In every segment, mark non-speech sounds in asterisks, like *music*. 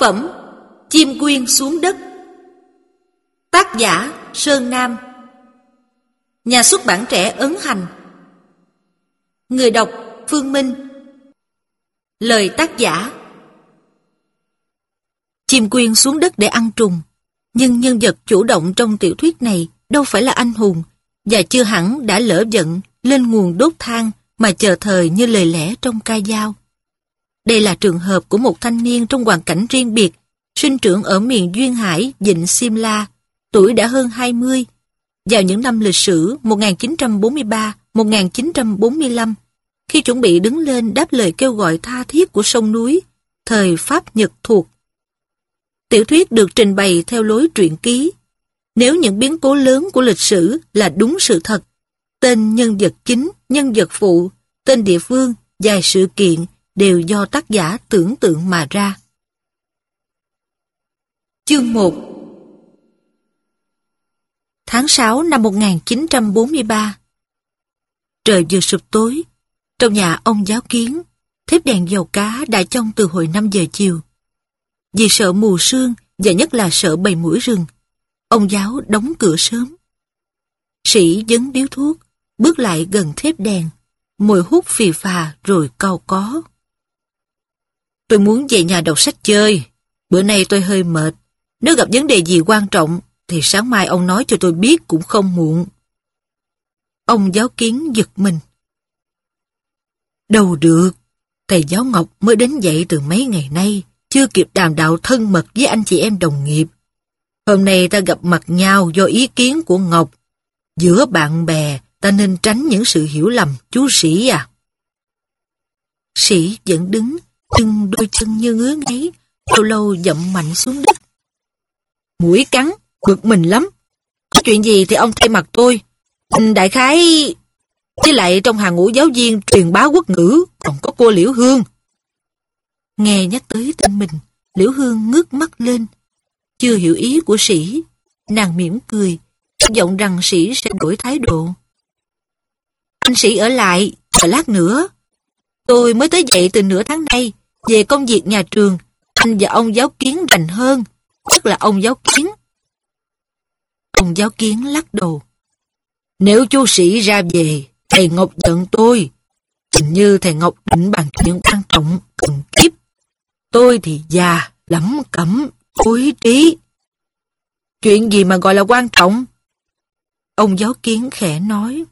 phẩm, Chim quyên xuống đất. Tác giả Sơn Nam. Nhà xuất bản trẻ ấn hành. Người đọc Phương Minh. Lời tác giả. Chim quyên xuống đất để ăn trùng, Nhưng nhân vật chủ động trong tiểu thuyết này đâu phải là anh hùng, và chưa hẳn đã lỡ giận lên nguồn đốt than mà chờ thời như lời lẽ trong ca dao. Đây là trường hợp của một thanh niên trong hoàn cảnh riêng biệt, sinh trưởng ở miền Duyên Hải, Dịnh Simla, tuổi đã hơn 20. Vào những năm lịch sử 1943-1945, khi chuẩn bị đứng lên đáp lời kêu gọi tha thiết của sông núi, thời Pháp Nhật thuộc. Tiểu thuyết được trình bày theo lối truyện ký. Nếu những biến cố lớn của lịch sử là đúng sự thật, tên nhân vật chính, nhân vật phụ, tên địa phương, dài sự kiện đều do tác giả tưởng tượng mà ra. Chương 1 Tháng 6 năm 1943 Trời vừa sụp tối, trong nhà ông giáo kiến, thếp đèn dầu cá đã trong từ hồi 5 giờ chiều. Vì sợ mù sương và nhất là sợ bầy mũi rừng, ông giáo đóng cửa sớm. Sĩ dấn điếu thuốc, bước lại gần thếp đèn, mùi hút phì phà rồi cau có. Tôi muốn về nhà đọc sách chơi. Bữa nay tôi hơi mệt. Nếu gặp vấn đề gì quan trọng, thì sáng mai ông nói cho tôi biết cũng không muộn. Ông giáo kiến giật mình. Đâu được, thầy giáo Ngọc mới đến dậy từ mấy ngày nay, chưa kịp đàm đạo thân mật với anh chị em đồng nghiệp. Hôm nay ta gặp mặt nhau do ý kiến của Ngọc. Giữa bạn bè, ta nên tránh những sự hiểu lầm, chú sĩ à. Sĩ vẫn đứng, nhưng đôi chân như ngứa ngáy, lâu lâu dậm mạnh xuống đất. Mũi cắn, bực mình lắm. Có chuyện gì thì ông thay mặt tôi. Đại khái... Với lại trong hàng ngũ giáo viên truyền bá quốc ngữ còn có cô Liễu Hương. Nghe nhắc tới tên mình, Liễu Hương ngước mắt lên. Chưa hiểu ý của sĩ, nàng mỉm cười, giọng rằng sĩ sẽ đổi thái độ. Anh sĩ ở lại, chờ lát nữa. Tôi mới tới dậy từ nửa tháng nay, về công việc nhà trường, anh và ông giáo kiến rành hơn, nhất là ông giáo kiến. Ông giáo kiến lắc đầu. Nếu chú sĩ ra về, thầy Ngọc giận tôi. Hình như thầy Ngọc định bàn chuyện quan trọng, cần kiếp. Tôi thì già, lắm cẩm, cuối trí. Chuyện gì mà gọi là quan trọng? Ông giáo kiến khẽ nói.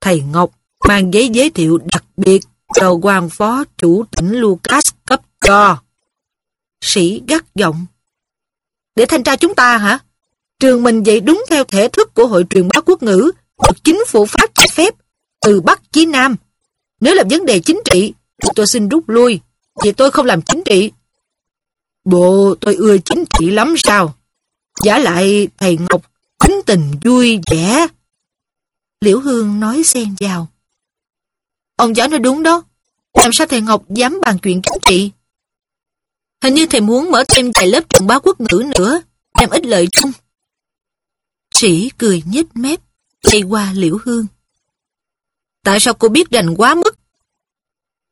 Thầy Ngọc mang giấy giới thiệu đặc biệt cho quan phó chủ tỉnh Lucas cấp cho. Sĩ gắt giọng. Để thanh tra chúng ta hả? Trường mình dạy đúng theo thể thức của Hội truyền bá quốc ngữ, được chính phủ Pháp cho phép, từ Bắc chí Nam. Nếu là vấn đề chính trị, thì tôi xin rút lui, vì tôi không làm chính trị. Bộ tôi ưa chính trị lắm sao? Giả lại thầy Ngọc tính tình vui vẻ. Liễu Hương nói xen vào. Ông giáo nói đúng đó. Làm sao thầy Ngọc dám bàn chuyện chính trị? Hình như thầy muốn mở thêm vài lớp trường báo quốc ngữ nữa, đem ít lợi chung. Sĩ cười nhếch mép, chạy qua liễu hương. Tại sao cô biết rành quá mức?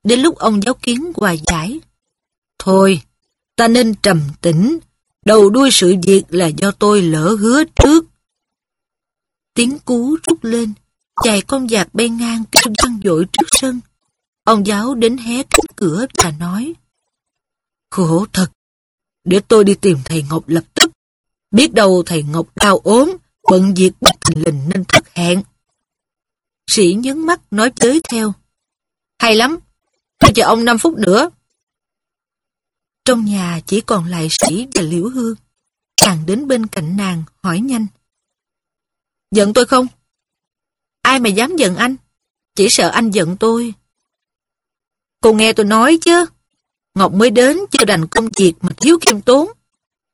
Đến lúc ông giáo kiến hòa giải. Thôi, ta nên trầm tĩnh, đầu đuôi sự việc là do tôi lỡ hứa trước. Tiếng cú rút lên, chạy con giạc bay ngang kêu văng dội trước sân. Ông giáo đến hé cánh cửa và nói Khổ thật, để tôi đi tìm thầy Ngọc lập tức. Biết đâu thầy Ngọc đau ốm, bận việc bất thình lình nên thất hẹn. Sĩ nhấn mắt nói tới theo. Hay lắm, tôi chờ ông 5 phút nữa. Trong nhà chỉ còn lại sĩ và liễu hương. Chàng đến bên cạnh nàng, hỏi nhanh. Giận tôi không? Ai mà dám giận anh? Chỉ sợ anh giận tôi. Cô nghe tôi nói chứ. Ngọc mới đến chưa đành công việc mà thiếu khiêm tốn.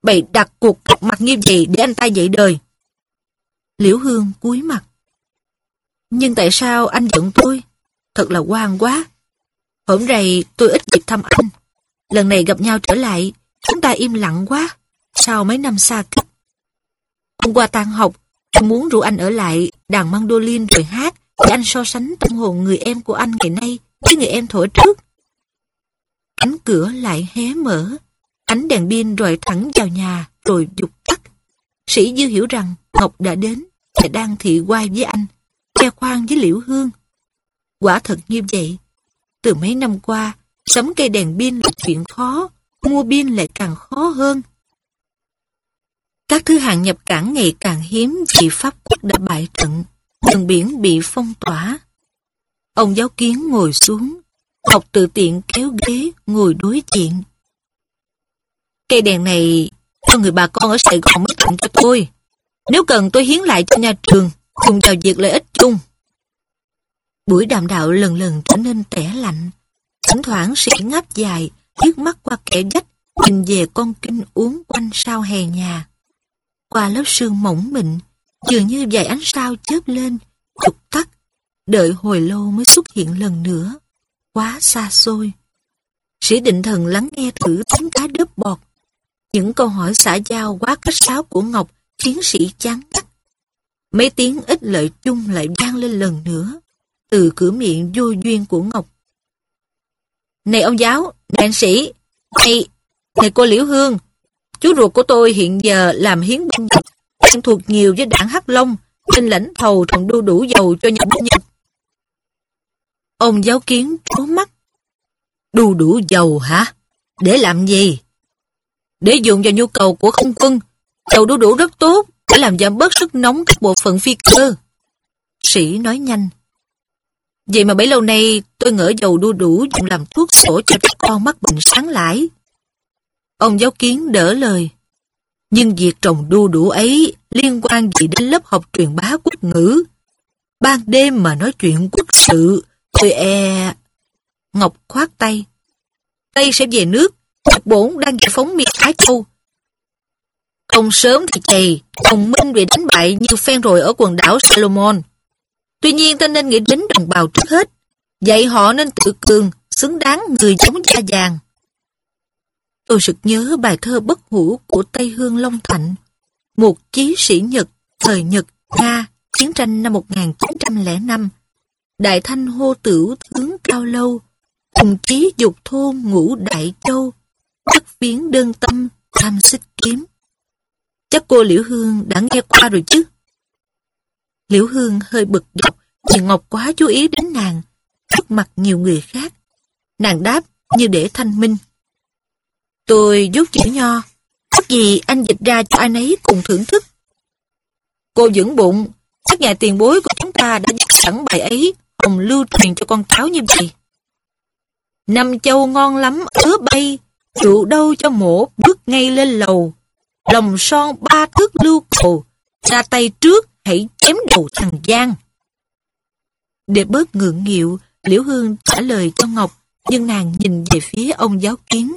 Bày đặt cuộc gặp mặt như vậy để anh ta dậy đời. Liễu Hương cúi mặt. Nhưng tại sao anh giận tôi? Thật là quan quá. Hôm rày tôi ít dịp thăm anh. Lần này gặp nhau trở lại, chúng ta im lặng quá. Sau mấy năm xa cách. Hôm qua tan học, tôi muốn rủ anh ở lại đàn mandolin rồi hát để anh so sánh tâm hồn người em của anh ngày nay với người em thổi trước. Cánh cửa lại hé mở. Ánh đèn pin rọi thẳng vào nhà rồi dục tắt. Sĩ Dư hiểu rằng Ngọc đã đến và đang thị quay với anh, che khoan với Liễu Hương. Quả thật như vậy. Từ mấy năm qua, sắm cây đèn pin là chuyện khó, mua pin lại càng khó hơn. Các thứ hàng nhập cảng ngày càng hiếm vì Pháp quốc đã bại trận, đường biển bị phong tỏa. Ông giáo kiến ngồi xuống, Ngọc tự tiện kéo ghế ngồi đối diện. Cây đèn này cho người bà con ở Sài Gòn mới tặng cho tôi. Nếu cần tôi hiến lại cho nhà trường, cùng vào việc lợi ích chung. Buổi đàm đạo lần lần trở nên tẻ lạnh. Thỉnh thoảng sĩ ngáp dài, liếc mắt qua kẻ dách, nhìn về con kinh uống quanh sau hè nhà. Qua lớp sương mỏng mịn, dường như vài ánh sao chớp lên, chụp tắt, đợi hồi lâu mới xuất hiện lần nữa. Quá xa xôi. Sĩ định thần lắng nghe thử tiếng cá đớp bọt. Những câu hỏi xã giao quá cách sáo của Ngọc khiến sĩ chán ngắt. Mấy tiếng ít lợi chung lại vang lên lần nữa, từ cửa miệng vô duyên của Ngọc. Này ông giáo, này anh sĩ, này, này cô Liễu Hương, chú ruột của tôi hiện giờ làm hiến binh quen thuộc nhiều với đảng Hắc Long, trên lãnh thầu trồng đu đủ dầu cho nhà binh Nhật. Ông giáo kiến trố mắt. Đu đủ dầu hả? Để làm gì? Để dùng vào nhu cầu của không quân. Dầu đu đủ rất tốt, để làm giảm bớt sức nóng các bộ phận phi cơ. Sĩ nói nhanh. Vậy mà bấy lâu nay tôi ngỡ dầu đu đủ dùng làm thuốc sổ cho các con mắc bệnh sáng lãi. Ông giáo kiến đỡ lời. Nhưng việc trồng đu đủ ấy liên quan gì đến lớp học truyền bá quốc ngữ. Ban đêm mà nói chuyện quốc sự, tôi e... Ngọc khoát tay. Tây sẽ về nước, Nhật Bổn đang giải phóng miền Thái Châu. Không sớm thì chày, đồng minh bị đánh bại như phen rồi ở quần đảo Salomon. Tuy nhiên ta nên nghĩ đến đồng bào trước hết. Dạy họ nên tự cường, xứng đáng người giống da vàng. Tôi sực nhớ bài thơ bất hủ của Tây Hương Long Thạnh, một chí sĩ Nhật, thời Nhật, Nga, chiến tranh năm 1905. Đại thanh hô tửu tướng cao lâu, cùng chí dục thôn ngũ đại châu, đất viếng đơn tâm, tham xích kiếm. Chắc cô Liễu Hương đã nghe qua rồi chứ? Liễu Hương hơi bực dọc vì Ngọc quá chú ý đến nàng, trước mặt nhiều người khác. Nàng đáp như để thanh minh. Tôi dốt chữ nho, có gì anh dịch ra cho anh ấy cùng thưởng thức. Cô dưỡng bụng, các nhà tiền bối của chúng ta đã dắt sẵn bài ấy, hồng lưu truyền cho con cháu như vậy. Năm châu ngon lắm, ứa bay, rượu đâu cho mổ bước ngay lên lầu. Lòng son ba thước lưu cầu, ra tay trước hãy chém đầu thằng Giang. Để bớt ngượng nghịu, Liễu Hương trả lời cho Ngọc, nhưng nàng nhìn về phía ông giáo kiến.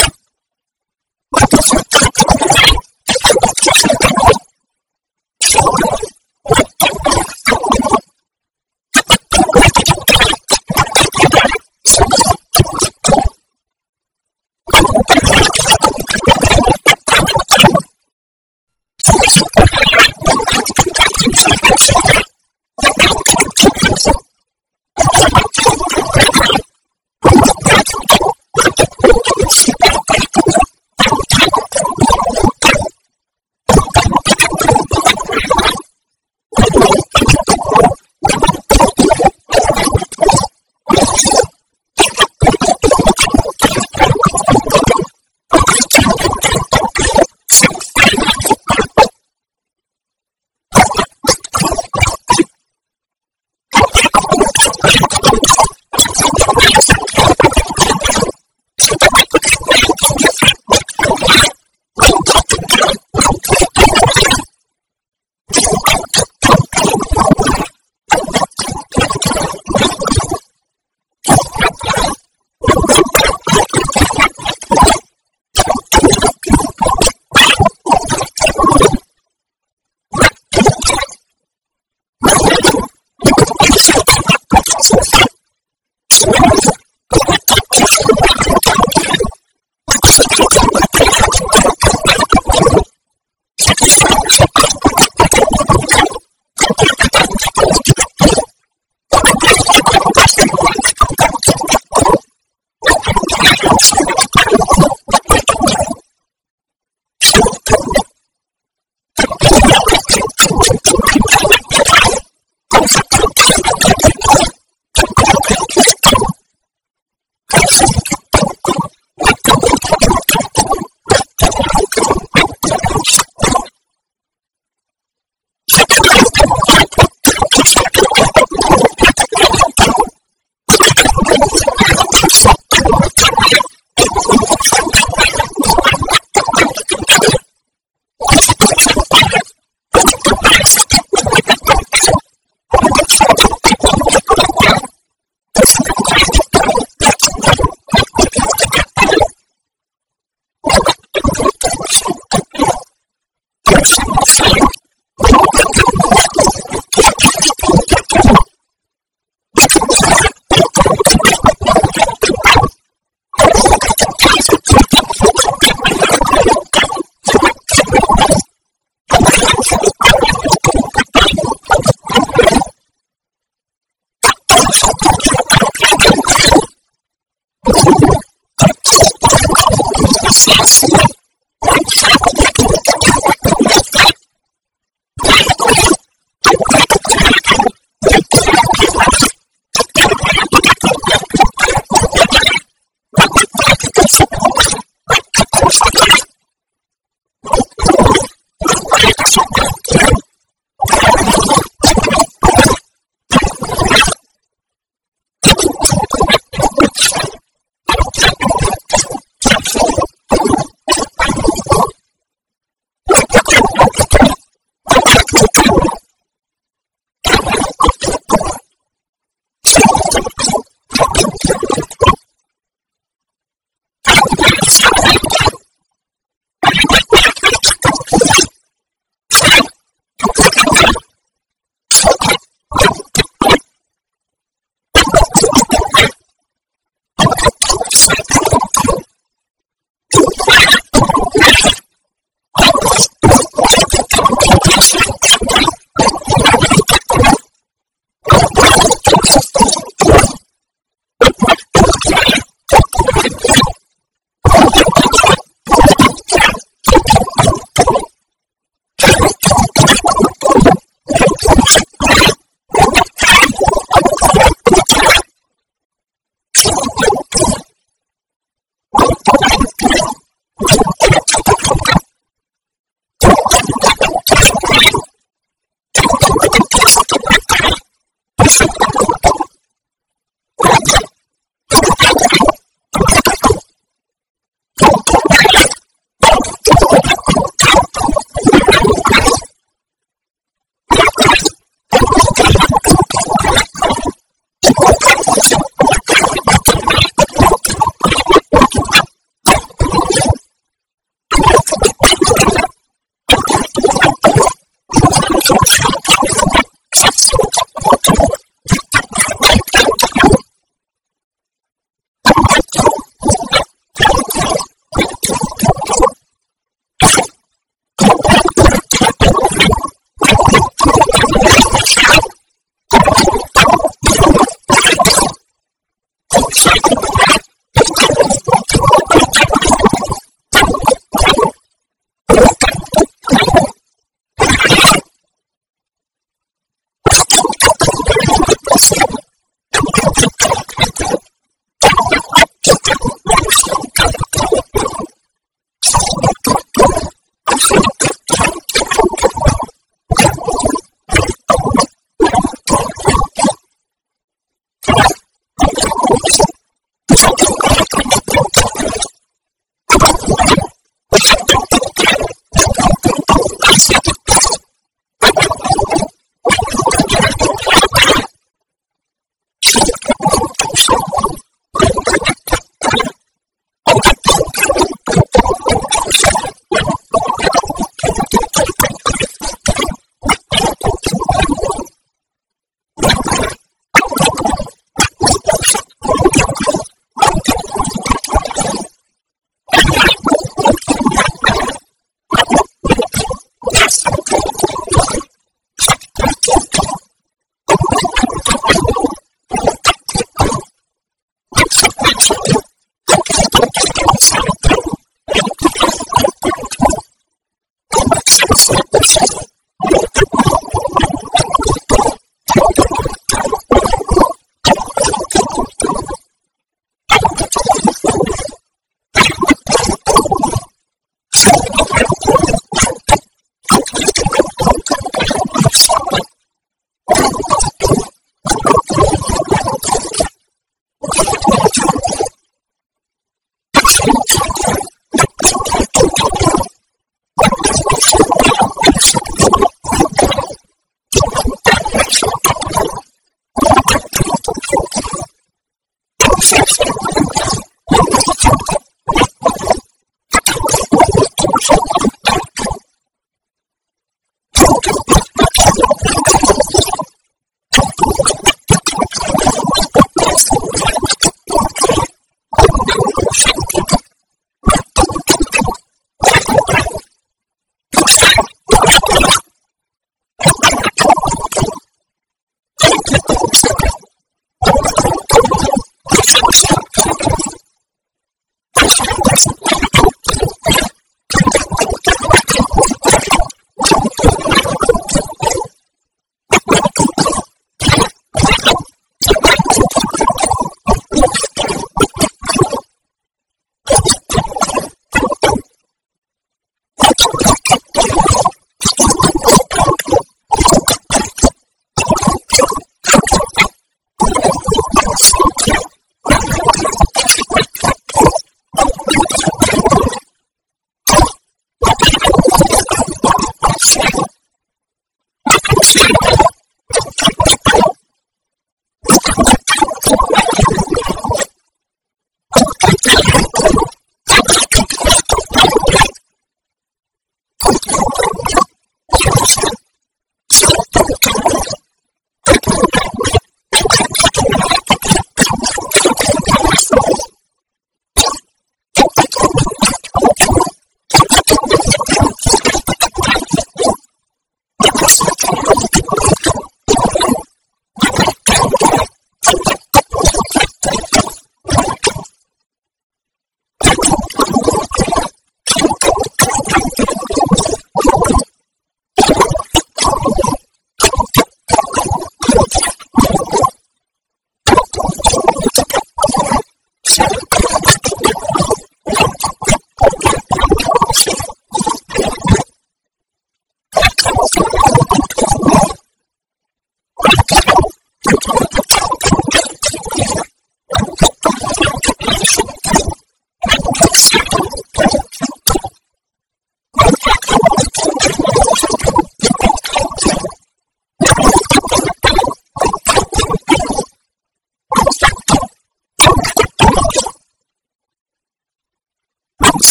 Super.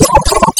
you.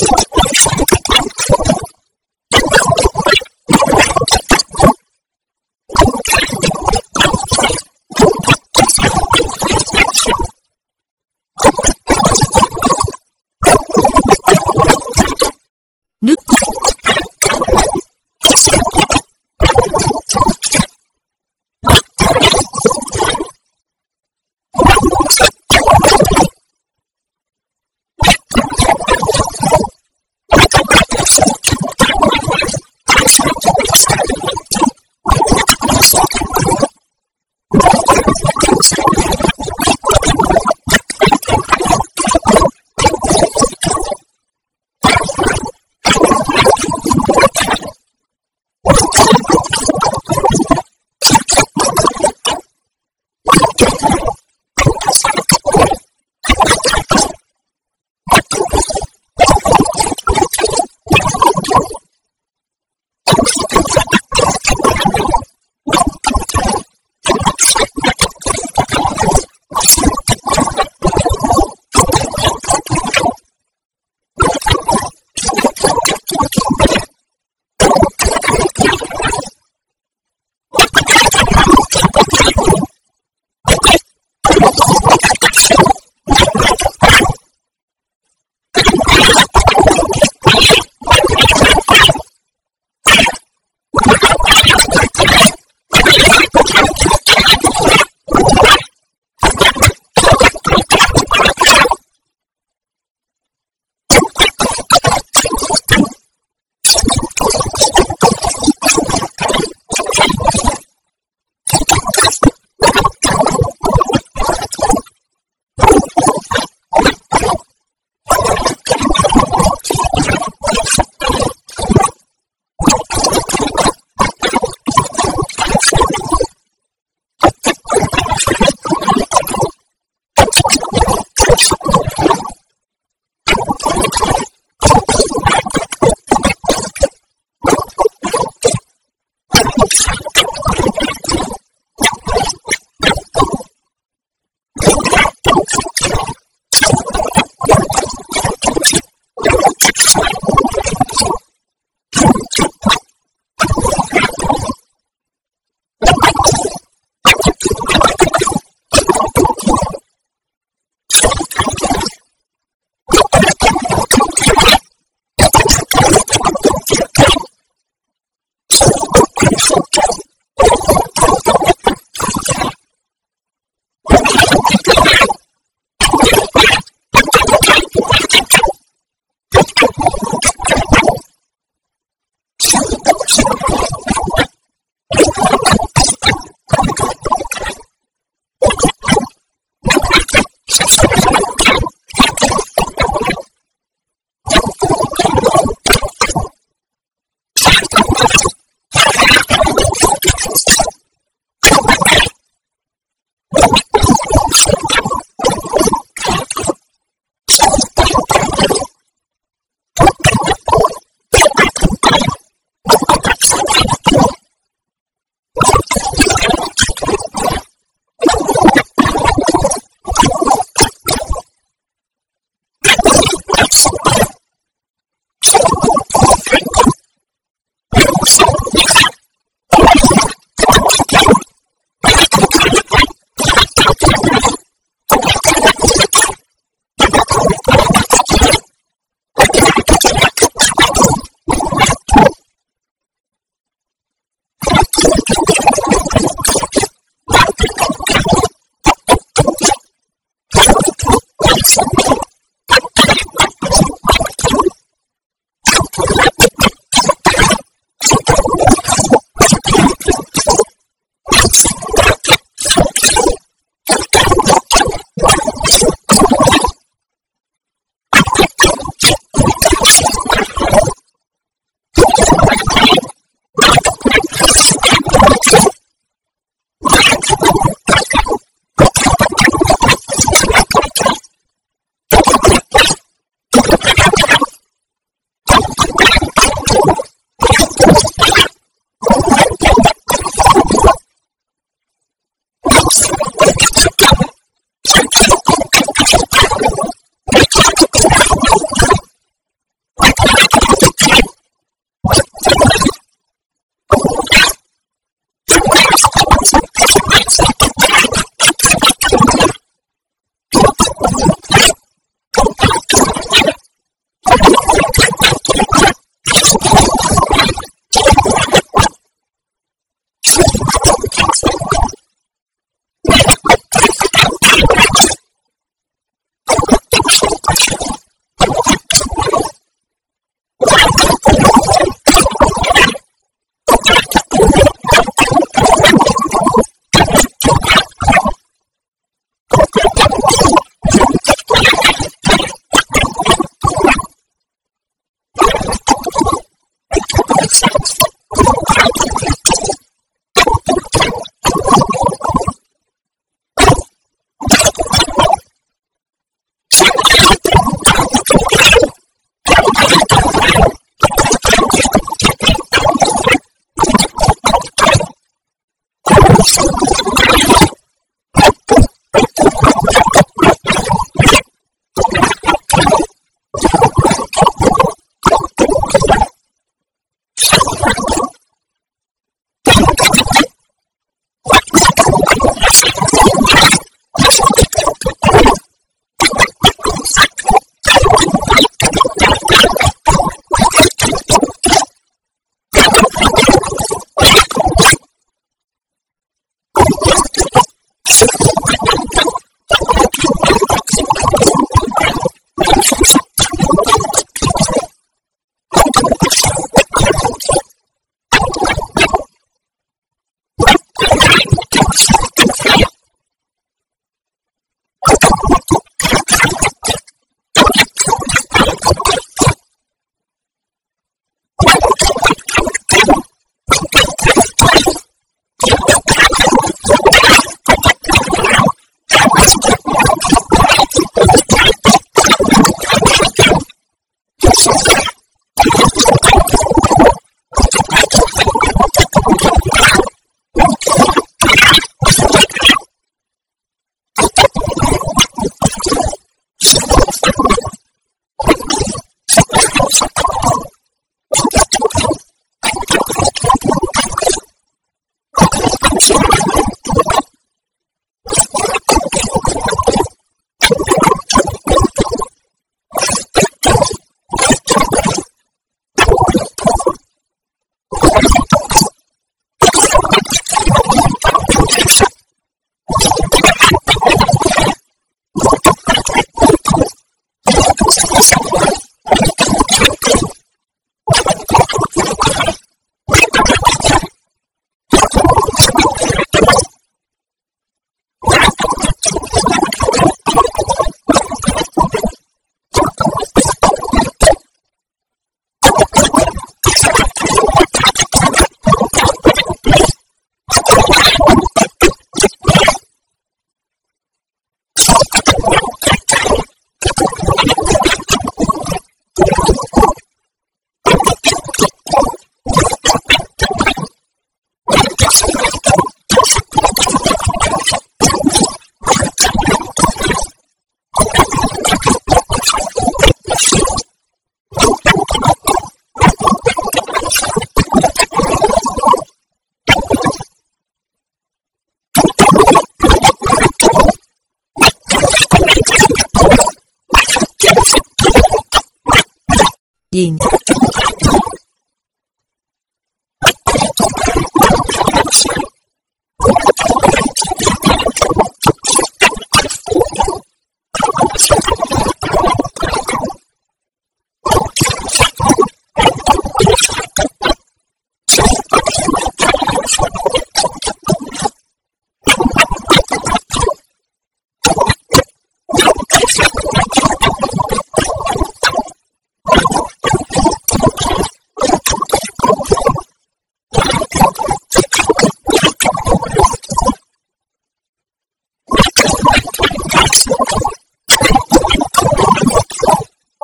Okay.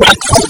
Christ *laughs*